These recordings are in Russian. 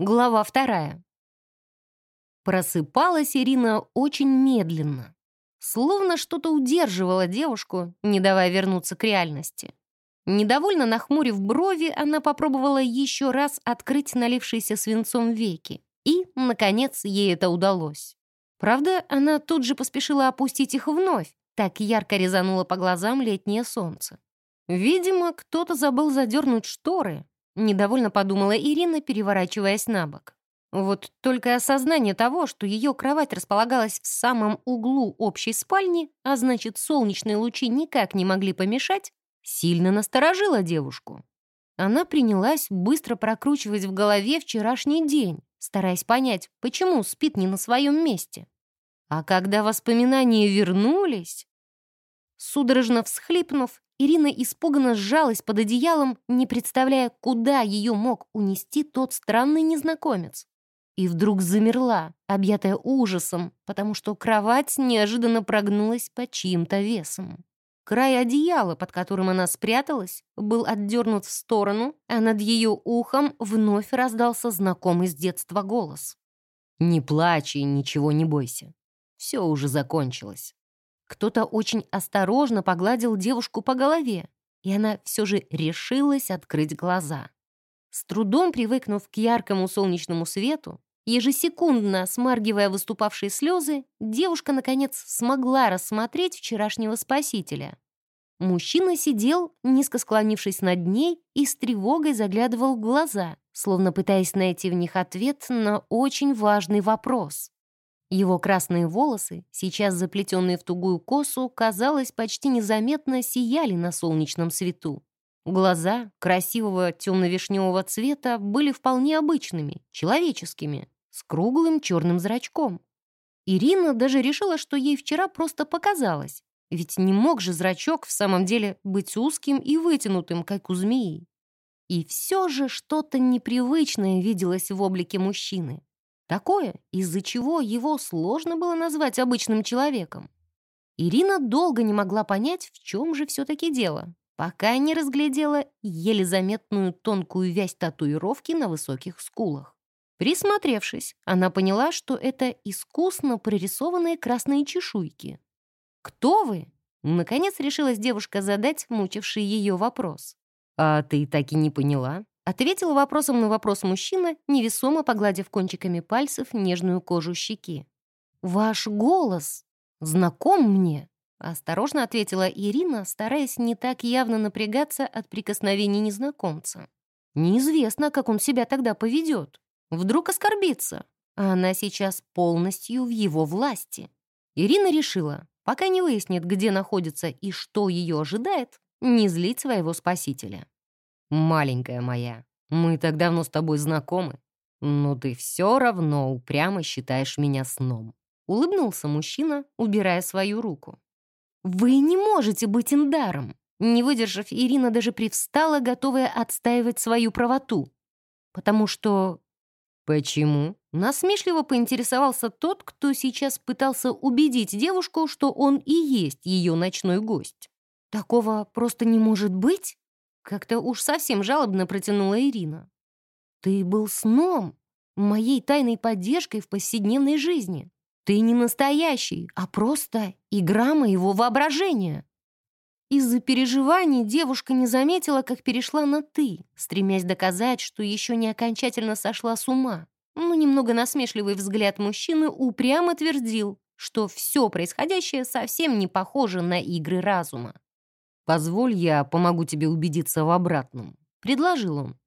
Глава вторая. Просыпалась Ирина очень медленно. Словно что-то удерживало девушку, не давая вернуться к реальности. Недовольно нахмурив брови, она попробовала еще раз открыть налившиеся свинцом веки. И, наконец, ей это удалось. Правда, она тут же поспешила опустить их вновь, так ярко резануло по глазам летнее солнце. Видимо, кто-то забыл задернуть шторы, недовольно подумала Ирина, переворачиваясь на бок. Вот только осознание того, что ее кровать располагалась в самом углу общей спальни, а значит, солнечные лучи никак не могли помешать, сильно насторожило девушку. Она принялась быстро прокручивать в голове вчерашний день, стараясь понять, почему спит не на своем месте. А когда воспоминания вернулись... Судорожно всхлипнув, Ирина испуганно сжалась под одеялом, не представляя, куда ее мог унести тот странный незнакомец. И вдруг замерла, объятая ужасом, потому что кровать неожиданно прогнулась под чьим-то весом. Край одеяла, под которым она спряталась, был отдернут в сторону, а над ее ухом вновь раздался знакомый с детства голос. «Не плачь и ничего не бойся. Все уже закончилось». Кто-то очень осторожно погладил девушку по голове, и она все же решилась открыть глаза. С трудом привыкнув к яркому солнечному свету, ежесекундно смаргивая выступавшие слезы, девушка, наконец, смогла рассмотреть вчерашнего спасителя. Мужчина сидел, низко склонившись над ней, и с тревогой заглядывал в глаза, словно пытаясь найти в них ответ на очень важный вопрос. Его красные волосы, сейчас заплетенные в тугую косу, казалось, почти незаметно сияли на солнечном свету. Глаза красивого темно-вишневого цвета были вполне обычными, человеческими, с круглым черным зрачком. Ирина даже решила, что ей вчера просто показалось, ведь не мог же зрачок в самом деле быть узким и вытянутым, как у змеи. И все же что-то непривычное виделось в облике мужчины. Такое, из-за чего его сложно было назвать обычным человеком. Ирина долго не могла понять, в чем же все-таки дело, пока не разглядела еле заметную тонкую вязь татуировки на высоких скулах. Присмотревшись, она поняла, что это искусно прорисованные красные чешуйки. «Кто вы?» — наконец решилась девушка задать мучивший ее вопрос. «А ты так и не поняла?» Ответил вопросом на вопрос мужчина, невесомо погладив кончиками пальцев нежную кожу щеки. «Ваш голос знаком мне», — осторожно ответила Ирина, стараясь не так явно напрягаться от прикосновений незнакомца. «Неизвестно, как он себя тогда поведет. Вдруг оскорбится, а она сейчас полностью в его власти». Ирина решила, пока не выяснит, где находится и что ее ожидает, не злить своего спасителя. «Маленькая моя, мы так давно с тобой знакомы, но ты все равно упрямо считаешь меня сном», улыбнулся мужчина, убирая свою руку. «Вы не можете быть индаром!» Не выдержав, Ирина даже привстала, готовая отстаивать свою правоту. «Потому что...» «Почему?» Насмешливо поинтересовался тот, кто сейчас пытался убедить девушку, что он и есть ее ночной гость. «Такого просто не может быть?» Как-то уж совсем жалобно протянула Ирина. «Ты был сном, моей тайной поддержкой в повседневной жизни. Ты не настоящий, а просто игра моего воображения». Из-за переживаний девушка не заметила, как перешла на «ты», стремясь доказать, что еще не окончательно сошла с ума. Но немного насмешливый взгляд мужчины упрямо твердил, что все происходящее совсем не похоже на игры разума. «Позволь, я помогу тебе убедиться в обратном», — предложил он.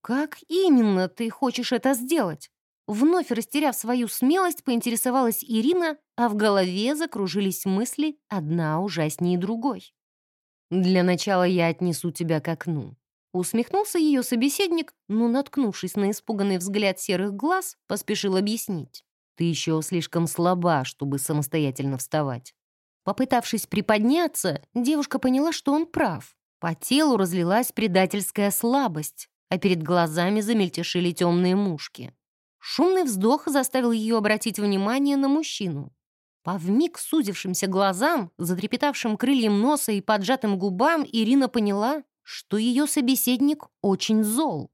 «Как именно ты хочешь это сделать?» Вновь растеряв свою смелость, поинтересовалась Ирина, а в голове закружились мысли, одна ужаснее другой. «Для начала я отнесу тебя к окну». Усмехнулся ее собеседник, но, наткнувшись на испуганный взгляд серых глаз, поспешил объяснить. «Ты еще слишком слаба, чтобы самостоятельно вставать. Попытавшись приподняться, девушка поняла, что он прав. По телу разлилась предательская слабость, а перед глазами замельтешили темные мушки. Шумный вздох заставил ее обратить внимание на мужчину. По вмиг сузившимся глазам, затрепетавшим крыльям носа и поджатым губам, Ирина поняла, что ее собеседник очень зол.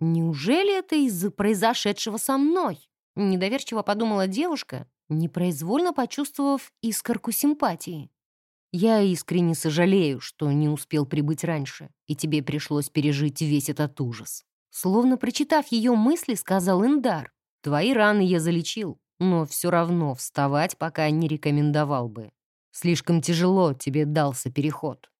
Неужели это из-за произошедшего со мной? Недоверчиво подумала девушка, непроизвольно почувствовав искорку симпатии. Я искренне сожалею, что не успел прибыть раньше, и тебе пришлось пережить весь этот ужас. Словно прочитав ее мысли, сказал Индар. Твои раны я залечил, но все равно вставать пока не рекомендовал бы. Слишком тяжело тебе дался переход.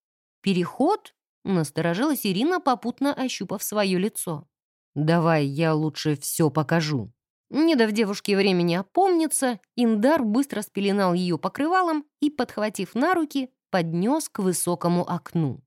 Переход? Насторожилась Ирина, попутно ощупав свое лицо. «Давай, я лучше все покажу». Не дав девушке времени опомниться, Индар быстро спеленал ее покрывалом и, подхватив на руки, поднес к высокому окну.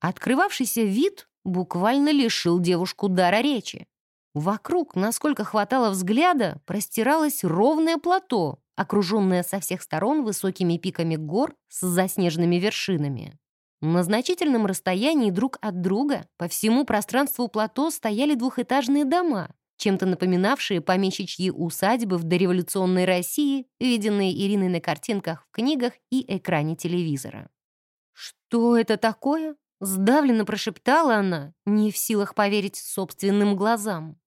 Открывавшийся вид буквально лишил девушку дара речи. Вокруг, насколько хватало взгляда, простиралось ровное плато, окруженное со всех сторон высокими пиками гор с заснеженными вершинами. На значительном расстоянии друг от друга по всему пространству плато стояли двухэтажные дома, чем-то напоминавшие помещичьи усадьбы в дореволюционной России, виденные Ириной на картинках в книгах и экране телевизора. «Что это такое?» — сдавленно прошептала она, не в силах поверить собственным глазам.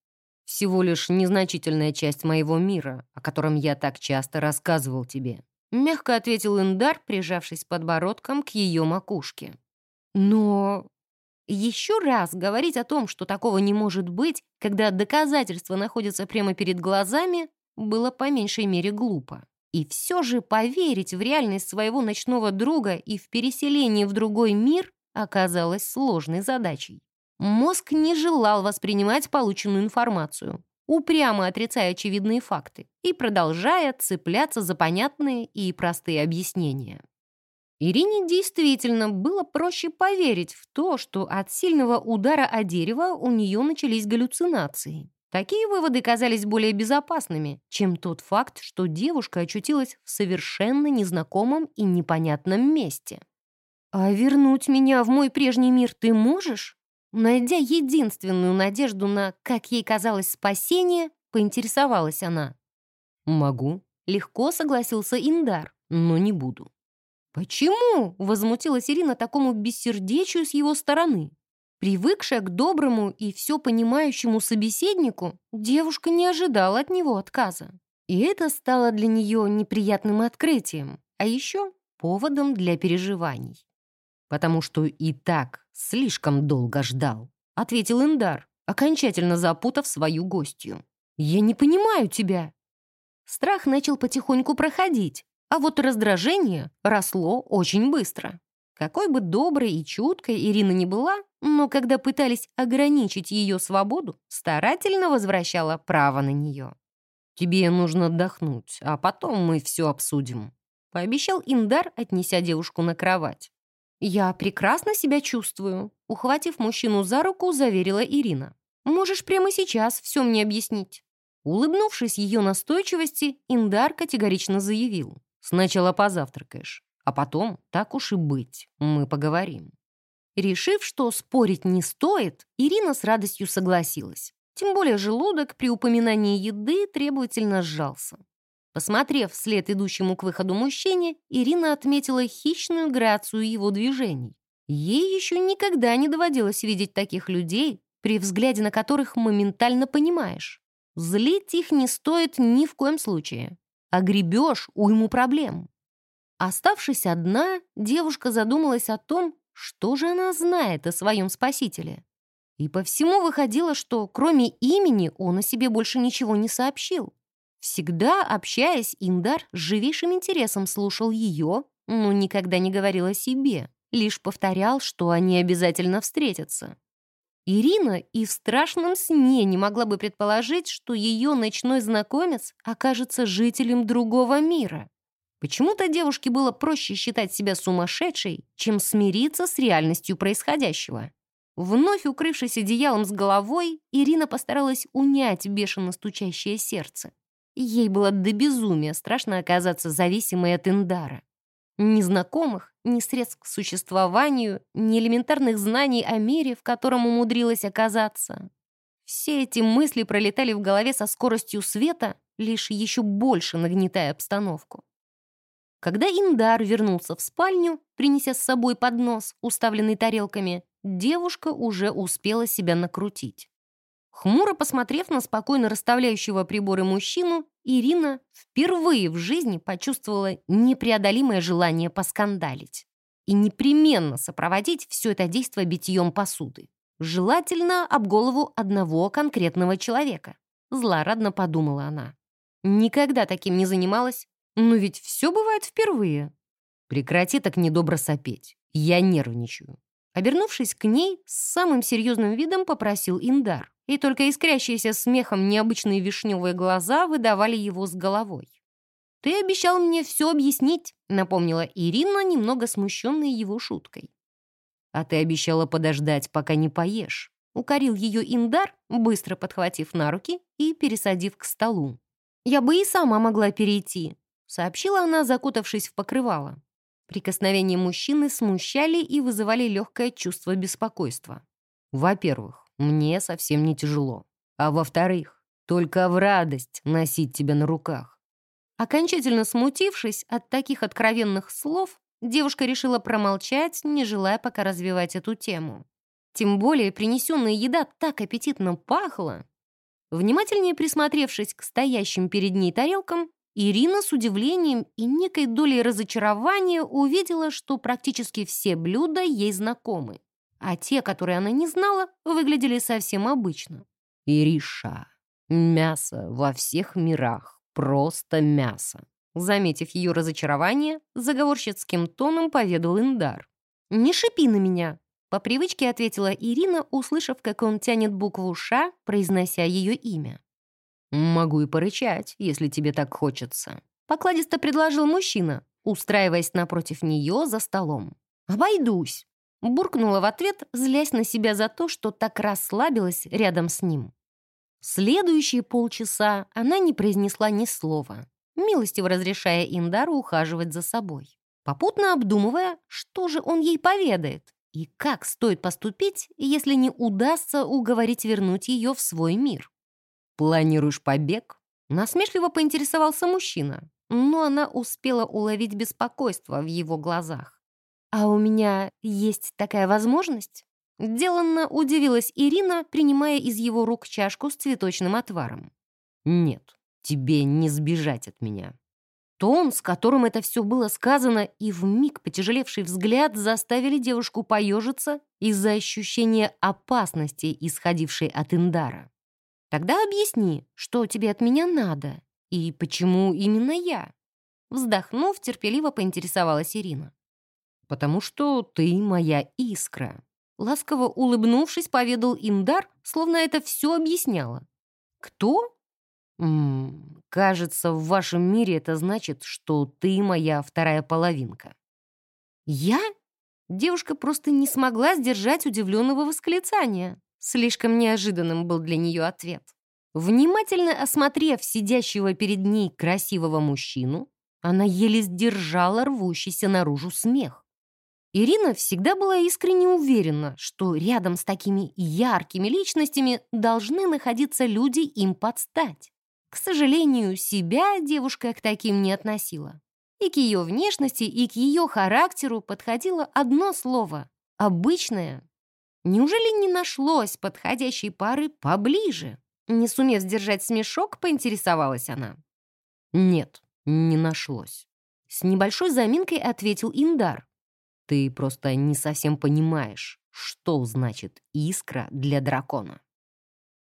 «Всего лишь незначительная часть моего мира, о котором я так часто рассказывал тебе», Мягко ответил Индар, прижавшись подбородком к ее макушке. Но еще раз говорить о том, что такого не может быть, когда доказательства находятся прямо перед глазами, было по меньшей мере глупо. И все же поверить в реальность своего ночного друга и в переселение в другой мир оказалось сложной задачей. Мозг не желал воспринимать полученную информацию упрямо отрицая очевидные факты и продолжая цепляться за понятные и простые объяснения. Ирине действительно было проще поверить в то, что от сильного удара о дерево у нее начались галлюцинации. Такие выводы казались более безопасными, чем тот факт, что девушка очутилась в совершенно незнакомом и непонятном месте. «А вернуть меня в мой прежний мир ты можешь?» Найдя единственную надежду на, как ей казалось, спасение, поинтересовалась она. «Могу», — легко согласился Индар, «но не буду». «Почему?» — возмутилась Ирина такому бессердечию с его стороны. Привыкшая к доброму и все понимающему собеседнику, девушка не ожидала от него отказа. И это стало для нее неприятным открытием, а еще поводом для переживаний потому что и так слишком долго ждал», — ответил Индар, окончательно запутав свою гостью. «Я не понимаю тебя». Страх начал потихоньку проходить, а вот раздражение росло очень быстро. Какой бы доброй и чуткой Ирина не была, но когда пытались ограничить ее свободу, старательно возвращала право на нее. «Тебе нужно отдохнуть, а потом мы все обсудим», — пообещал Индар, отнеся девушку на кровать. «Я прекрасно себя чувствую», — ухватив мужчину за руку, заверила Ирина. «Можешь прямо сейчас все мне объяснить». Улыбнувшись ее настойчивости, Индар категорично заявил. «Сначала позавтракаешь, а потом, так уж и быть, мы поговорим». Решив, что спорить не стоит, Ирина с радостью согласилась. Тем более желудок при упоминании еды требовательно сжался. Посмотрев вслед идущему к выходу мужчине, Ирина отметила хищную грацию его движений. Ей еще никогда не доводилось видеть таких людей, при взгляде на которых моментально понимаешь. Злить их не стоит ни в коем случае. А гребешь уйму проблем. Оставшись одна, девушка задумалась о том, что же она знает о своем спасителе. И по всему выходило, что кроме имени он о себе больше ничего не сообщил. Всегда, общаясь, Индар с живейшим интересом слушал ее, но никогда не говорил о себе, лишь повторял, что они обязательно встретятся. Ирина и в страшном сне не могла бы предположить, что ее ночной знакомец окажется жителем другого мира. Почему-то девушке было проще считать себя сумасшедшей, чем смириться с реальностью происходящего. Вновь укрывшись одеялом с головой, Ирина постаралась унять бешено стучащее сердце. Ей было до безумия страшно оказаться зависимой от Индара. Ни знакомых, ни средств к существованию, ни элементарных знаний о мире, в котором умудрилась оказаться. Все эти мысли пролетали в голове со скоростью света, лишь еще больше нагнетая обстановку. Когда Индар вернулся в спальню, принеся с собой поднос, уставленный тарелками, девушка уже успела себя накрутить. Хмуро посмотрев на спокойно расставляющего приборы мужчину, Ирина впервые в жизни почувствовала непреодолимое желание поскандалить и непременно сопроводить все это действо битьем посуды. Желательно об голову одного конкретного человека. Злорадно подумала она. Никогда таким не занималась, но ведь все бывает впервые. Прекрати так недобро сопеть. Я нервничаю. Обернувшись к ней, с самым серьезным видом попросил Индар, и только искрящиеся смехом необычные вишневые глаза выдавали его с головой. «Ты обещал мне все объяснить», — напомнила Ирина, немного смущенная его шуткой. «А ты обещала подождать, пока не поешь», — укорил ее Индар, быстро подхватив на руки и пересадив к столу. «Я бы и сама могла перейти», — сообщила она, закутавшись в покрывало. Прикосновения мужчины смущали и вызывали легкое чувство беспокойства. «Во-первых, мне совсем не тяжело. А во-вторых, только в радость носить тебя на руках. Окончательно смутившись от таких откровенных слов, девушка решила промолчать, не желая пока развивать эту тему. Тем более принесенная еда так аппетитно пахла. Внимательнее присмотревшись к стоящим перед ней тарелкам, Ирина с удивлением и некой долей разочарования увидела, что практически все блюда ей знакомы, а те, которые она не знала, выглядели совсем обычно. «Ириша, мясо во всех мирах просто мясо. Заметив ее разочарование, заговорщицким тоном поведал Индар. «Не шипи на меня!» По привычке ответила Ирина, услышав, как он тянет букву «Ш», произнося ее имя. «Могу и порычать, если тебе так хочется», — покладисто предложил мужчина, устраиваясь напротив нее за столом. «Обойдусь», — буркнула в ответ, злясь на себя за то, что так расслабилась рядом с ним. Следующие полчаса она не произнесла ни слова, милостиво разрешая Индару ухаживать за собой, попутно обдумывая, что же он ей поведает и как стоит поступить, если не удастся уговорить вернуть ее в свой мир. «Планируешь побег?» Насмешливо поинтересовался мужчина, но она успела уловить беспокойство в его глазах. «А у меня есть такая возможность?» Деланно удивилась Ирина, принимая из его рук чашку с цветочным отваром. «Нет, тебе не сбежать от меня». Тон, с которым это все было сказано, и вмиг потяжелевший взгляд заставили девушку поежиться из-за ощущения опасности, исходившей от Индара. «Тогда объясни, что тебе от меня надо, и почему именно я?» Вздохнув, терпеливо поинтересовалась Ирина. «Потому что ты моя искра», Ласково улыбнувшись, поведал Индар, словно это все объясняло. «Кто?» М «Кажется, в вашем мире это значит, что ты моя вторая половинка». «Я?» Девушка просто не смогла сдержать удивленного восклицания. Слишком неожиданным был для нее ответ. Внимательно осмотрев сидящего перед ней красивого мужчину, она еле сдержала рвущийся наружу смех. Ирина всегда была искренне уверена, что рядом с такими яркими личностями должны находиться люди им подстать. К сожалению, себя девушка к таким не относила. И к ее внешности, и к ее характеру подходило одно слово — обычное. Неужели не нашлось подходящей пары поближе? Не сумев сдержать смешок, поинтересовалась она. Нет, не нашлось. С небольшой заминкой ответил Индар. Ты просто не совсем понимаешь, что значит искра для дракона.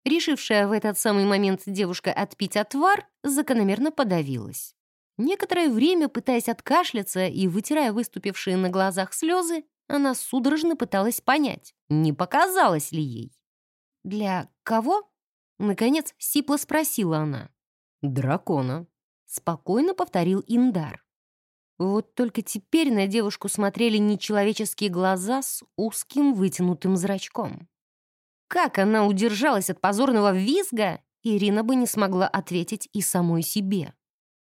Решившая в этот самый момент девушка отпить отвар, закономерно подавилась. Некоторое время, пытаясь откашляться и вытирая выступившие на глазах слезы, она судорожно пыталась понять, не показалось ли ей. «Для кого?» — наконец сипло спросила она. «Дракона», — спокойно повторил Индар. Вот только теперь на девушку смотрели нечеловеческие глаза с узким вытянутым зрачком. Как она удержалась от позорного визга, Ирина бы не смогла ответить и самой себе.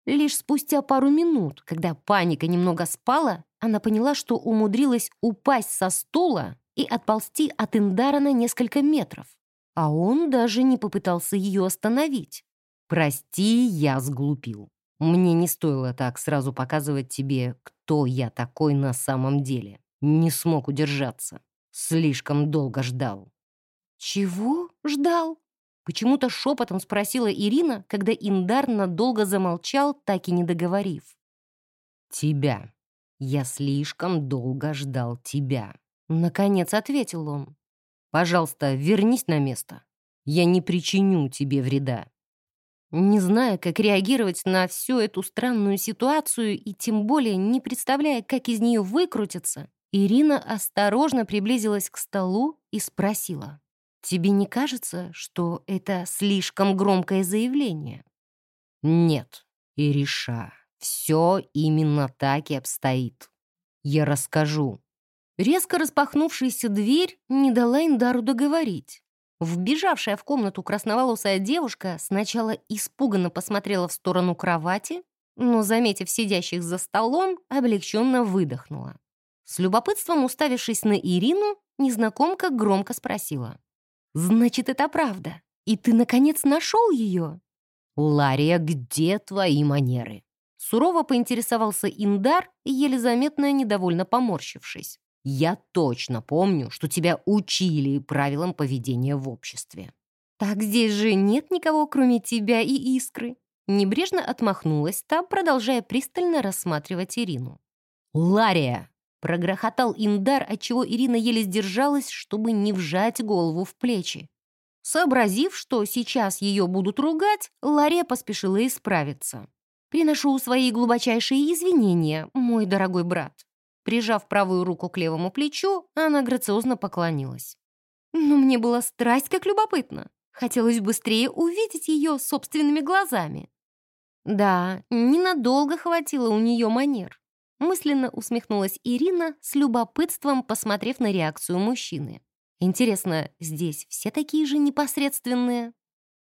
Лишь спустя пару минут, когда паника немного спала, она поняла, что умудрилась упасть со стула и отползти от Индара на несколько метров. А он даже не попытался ее остановить. «Прости, я сглупил». Мне не стоило так сразу показывать тебе, кто я такой на самом деле. Не смог удержаться. Слишком долго ждал». «Чего ждал?» Почему-то шепотом спросила Ирина, когда Индар надолго замолчал, так и не договорив. «Тебя. Я слишком долго ждал тебя», — наконец ответил он. «Пожалуйста, вернись на место. Я не причиню тебе вреда». Не зная, как реагировать на всю эту странную ситуацию и тем более не представляя, как из нее выкрутиться, Ирина осторожно приблизилась к столу и спросила. «Тебе не кажется, что это слишком громкое заявление?» «Нет, Ириша, все именно так и обстоит. Я расскажу». Резко распахнувшаяся дверь не дала Индару договорить. Вбежавшая в комнату красноволосая девушка сначала испуганно посмотрела в сторону кровати, но, заметив сидящих за столом, облегченно выдохнула. С любопытством уставившись на Ирину, незнакомка громко спросила. «Значит, это правда? И ты, наконец, нашел ее?» «Лария, где твои манеры?» Сурово поинтересовался Индар, еле заметно недовольно поморщившись. Я точно помню, что тебя учили правилам поведения в обществе». «Так здесь же нет никого, кроме тебя и Искры». Небрежно отмахнулась та, продолжая пристально рассматривать Ирину. «Лария!» — прогрохотал Индар, отчего Ирина еле сдержалась, чтобы не вжать голову в плечи. Сообразив, что сейчас ее будут ругать, Лария поспешила исправиться. «Приношу свои глубочайшие извинения, мой дорогой брат. Прижав правую руку к левому плечу, она грациозно поклонилась. Но мне было страсть как любопытно. Хотелось быстрее увидеть ее собственными глазами. Да, ненадолго хватило у нее манер. Мысленно усмехнулась Ирина с любопытством, посмотрев на реакцию мужчины. Интересно, здесь все такие же непосредственные?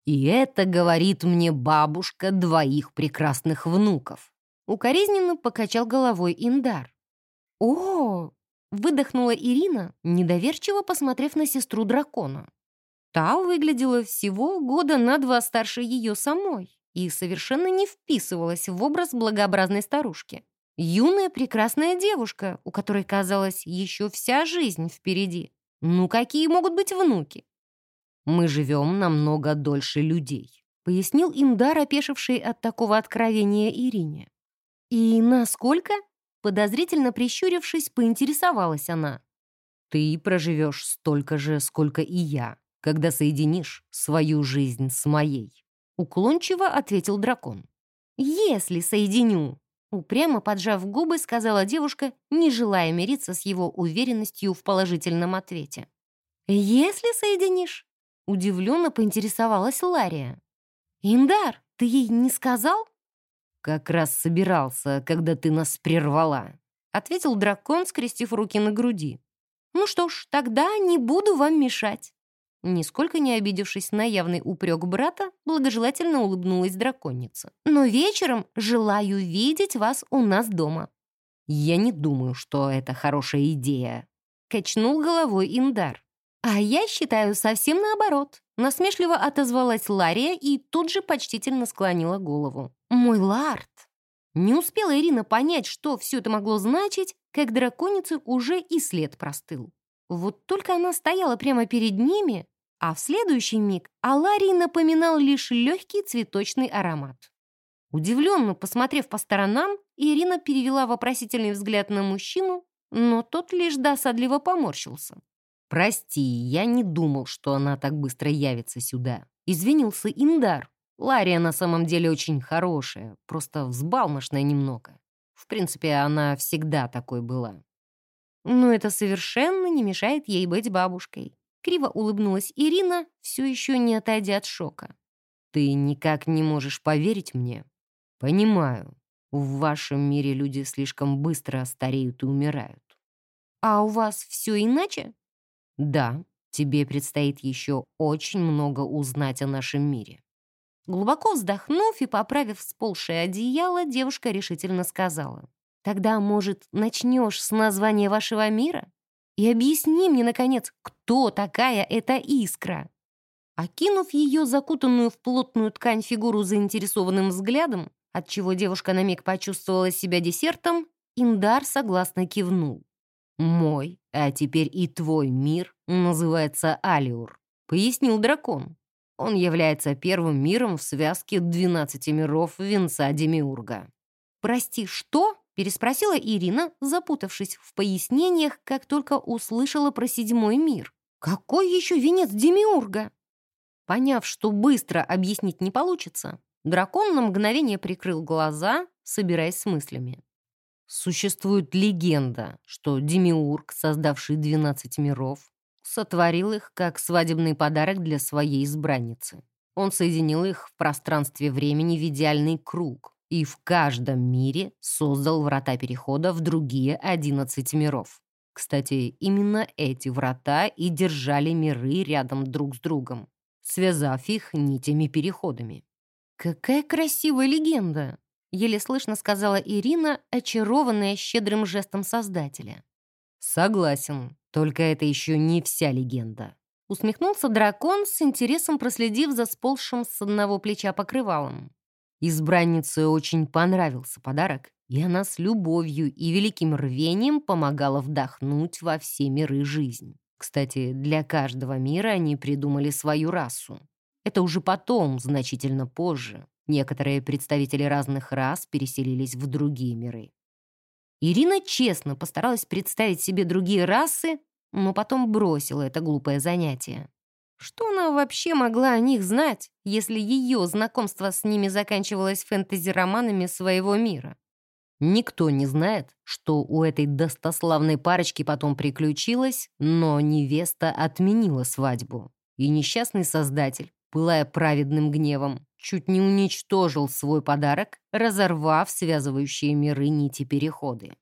И это говорит мне бабушка двоих прекрасных внуков. Укоризненно покачал головой Индар. «О!» — выдохнула Ирина, недоверчиво посмотрев на сестру дракона. Та выглядела всего года на два старше ее самой и совершенно не вписывалась в образ благообразной старушки. Юная прекрасная девушка, у которой, казалось, еще вся жизнь впереди. Ну какие могут быть внуки? «Мы живем намного дольше людей», — пояснил Индар, опешивший от такого откровения Ирине. «И насколько?» Подозрительно прищурившись, поинтересовалась она. «Ты проживешь столько же, сколько и я, когда соединишь свою жизнь с моей», уклончиво ответил дракон. «Если соединю», упрямо поджав губы, сказала девушка, не желая мириться с его уверенностью в положительном ответе. «Если соединишь?» Удивленно поинтересовалась Лария. «Индар, ты ей не сказал?» «Как раз собирался, когда ты нас прервала», — ответил дракон, скрестив руки на груди. «Ну что ж, тогда не буду вам мешать». Нисколько не обидевшись на явный упрек брата, благожелательно улыбнулась драконица. «Но вечером желаю видеть вас у нас дома». «Я не думаю, что это хорошая идея», — качнул головой Индар. «А я считаю совсем наоборот», — насмешливо отозвалась Лария и тут же почтительно склонила голову. «Мой лард!» Не успела Ирина понять, что все это могло значить, как драконице уже и след простыл. Вот только она стояла прямо перед ними, а в следующий миг Аларий напоминал лишь легкий цветочный аромат. Удивленно посмотрев по сторонам, Ирина перевела вопросительный взгляд на мужчину, но тот лишь досадливо поморщился. «Прости, я не думал, что она так быстро явится сюда», — извинился Индар. Лария на самом деле очень хорошая, просто взбалмошная немного. В принципе, она всегда такой была. Но это совершенно не мешает ей быть бабушкой. Криво улыбнулась Ирина, все еще не отойдя от шока. «Ты никак не можешь поверить мне?» «Понимаю. В вашем мире люди слишком быстро стареют и умирают». «А у вас все иначе?» «Да, тебе предстоит еще очень много узнать о нашем мире. Глубоко вздохнув и поправив сползшее одеяло, девушка решительно сказала. «Тогда, может, начнешь с названия вашего мира? И объясни мне, наконец, кто такая эта искра?» Окинув ее закутанную в плотную ткань фигуру заинтересованным взглядом, отчего девушка на миг почувствовала себя десертом, Индар согласно кивнул. «Мой, а теперь и твой мир называется Алиур», — пояснил дракон. Он является первым миром в связке 12 миров венца Демиурга. «Прости, что?» — переспросила Ирина, запутавшись в пояснениях, как только услышала про седьмой мир. «Какой еще венец Демиурга?» Поняв, что быстро объяснить не получится, дракон на мгновение прикрыл глаза, собираясь с мыслями. Существует легенда, что Демиург, создавший 12 миров, сотворил их как свадебный подарок для своей избранницы. Он соединил их в пространстве времени в идеальный круг и в каждом мире создал врата перехода в другие 11 миров. Кстати, именно эти врата и держали миры рядом друг с другом, связав их нитями-переходами. «Какая красивая легенда!» — еле слышно сказала Ирина, очарованная щедрым жестом Создателя. «Согласен, только это еще не вся легенда». Усмехнулся дракон, с интересом проследив за сползшим с одного плеча покрывалом. Избраннице очень понравился подарок, и она с любовью и великим рвением помогала вдохнуть во все миры жизнь. Кстати, для каждого мира они придумали свою расу. Это уже потом, значительно позже. Некоторые представители разных рас переселились в другие миры. Ирина честно постаралась представить себе другие расы, но потом бросила это глупое занятие. Что она вообще могла о них знать, если ее знакомство с ними заканчивалось фэнтези-романами своего мира? Никто не знает, что у этой достославной парочки потом приключилось, но невеста отменила свадьбу. И несчастный создатель, пылая праведным гневом, чуть не уничтожил свой подарок, разорвав связывающие миры нити переходы.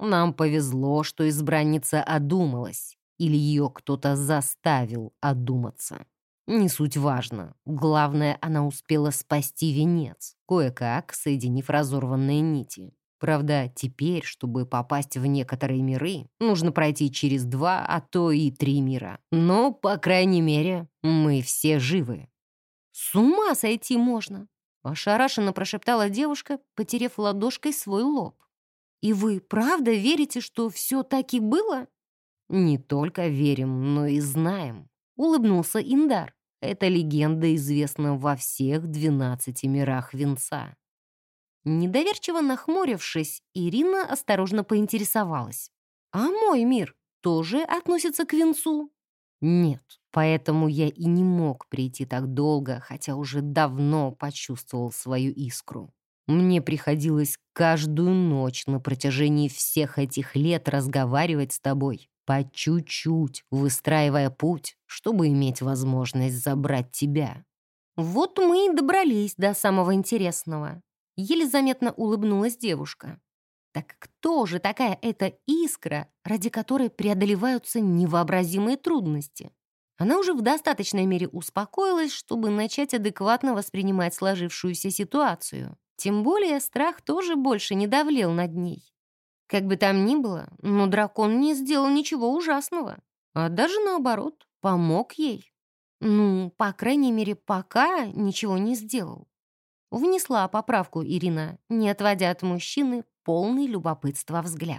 Нам повезло, что избранница одумалась, или ее кто-то заставил одуматься. Не суть важно. Главное, она успела спасти венец, кое-как соединив разорванные нити. Правда, теперь, чтобы попасть в некоторые миры, нужно пройти через два, а то и три мира. Но, по крайней мере, мы все живы. «С ума сойти можно!» — ошарашенно прошептала девушка, потеряв ладошкой свой лоб. «И вы правда верите, что все так и было?» «Не только верим, но и знаем», — улыбнулся Индар. «Эта легенда известна во всех двенадцати мирах венца». Недоверчиво нахмурившись, Ирина осторожно поинтересовалась. «А мой мир тоже относится к венцу?» «Нет, Поэтому я и не мог прийти так долго, хотя уже давно почувствовал свою искру. Мне приходилось каждую ночь на протяжении всех этих лет разговаривать с тобой, по чуть-чуть, выстраивая путь, чтобы иметь возможность забрать тебя. Вот мы и добрались до самого интересного. Еле заметно улыбнулась девушка. Так кто же такая эта искра, ради которой преодолеваются невообразимые трудности? Она уже в достаточной мере успокоилась, чтобы начать адекватно воспринимать сложившуюся ситуацию. Тем более страх тоже больше не давлел над ней. Как бы там ни было, но дракон не сделал ничего ужасного, а даже наоборот, помог ей. Ну, по крайней мере, пока ничего не сделал. Внесла поправку Ирина, не отводя от мужчины полный любопытства взгляд.